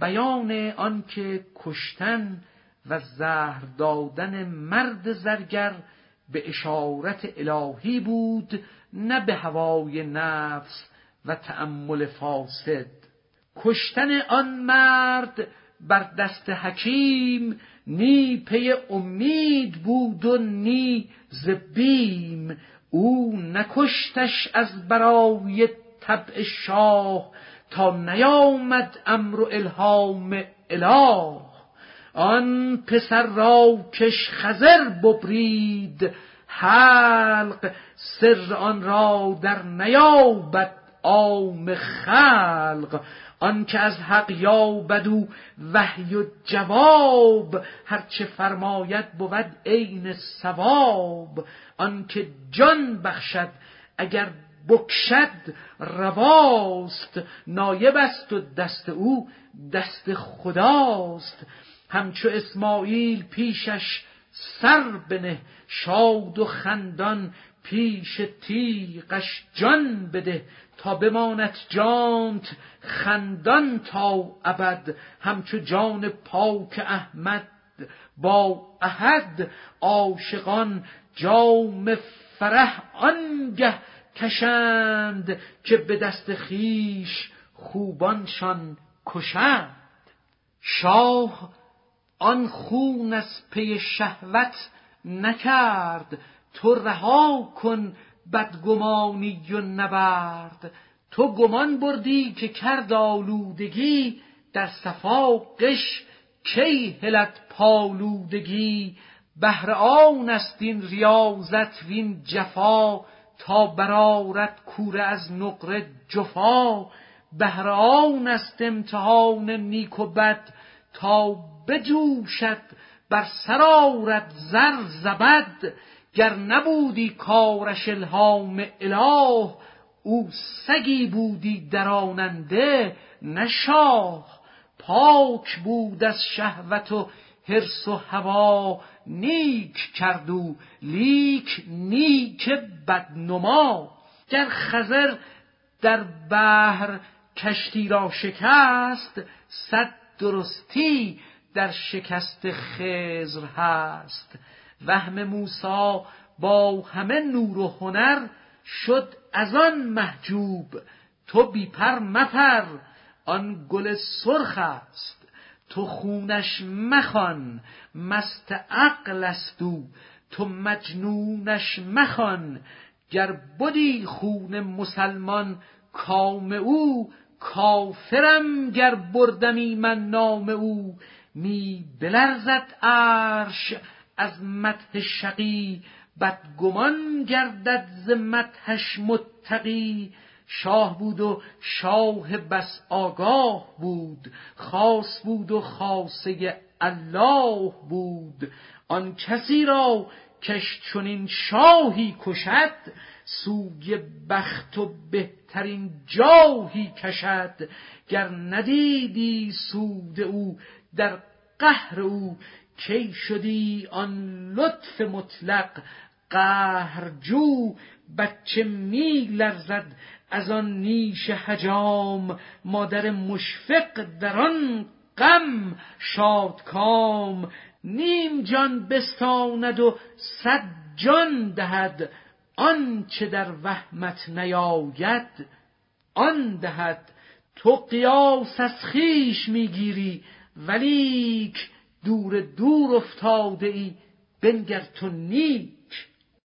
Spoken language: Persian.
بیان آنکه کشتن و زهر دادن مرد زرگر به اشارت الهی بود نه به هوای نفس و تأمل فاسد. کشتن آن مرد بر دست حکیم نی پی امید بود و نی زبیم. او نکشتش از برای طبع شاه تا نیامد امر و الهام اله. آن پسر را کش خزر ببرید. حلق سر آن را در نیابد عام خلق. آنکه از حق یابد او وحی و جواب. هرچه فرماید بود عین ثواب. آنکه جان بخشد اگر بکشد رواست نایب است و دست او دست خداست. همچو اسماعیل پیشش سر بنه شاد و خندان پیش تیغش جان بده. تا بماند جانت خندان تا ابد همچو جان پاک احمد با احد عاشقان جام فرح آنگه کشند که به دست خیش خوبانشان کشند. شاه آن خون از پی شهوت نکرد تو رها کن بدگمانی و نبرد. تو گمان بردی که کرد آلودگی در صفا قش کی هلت پالودگی. بهر آن است این ریاضت وین جفا تا برارت کوره از نقره جفا. بهر آن است امتحان نیک و بد تا بجوشد بر سرارت زر زبد. گر نبودی کارش الهام اله او سگی بودی دراننده نه شاه. پاک بود از شهوت و حرس و هوا نیک کردو لیک نیک بدنما. گر خزر در بحر کشتی را شکست صد درستی در شکست خزر هست. وهم موسا با همه نور و هنر شد از آن محجوب. تو بی پر مپر آن گل سرخ است. تو خونش مخوان مست عقل است او تو مجنونش مخوان. گر بدی خون مسلمان کام او کافرم گر بردمی من نام او. می بلرزد عرش از مدح شقی بدگمان گردد ز مدحش متقی. شاه بود و شاه بس آگاه بود خاص بود و خاصه الله بود. آن کسی را کش چنین شاهی کشد سوی بخت و بهترین جاهی کشد. گر ندیدی سود او در قهر او کی شدی آن لطف مطلق؟ قهرجو بچه می لرزد از آن نیش حجام. مادر مشفق در آن غم شادکام. نیم جان بستاند و صد جان دهد. آنچه در وهمت نیاید آن دهد. تو قیاس از خویش می‌گیری ولیک دور دور افتاده ای بنگر تو نیک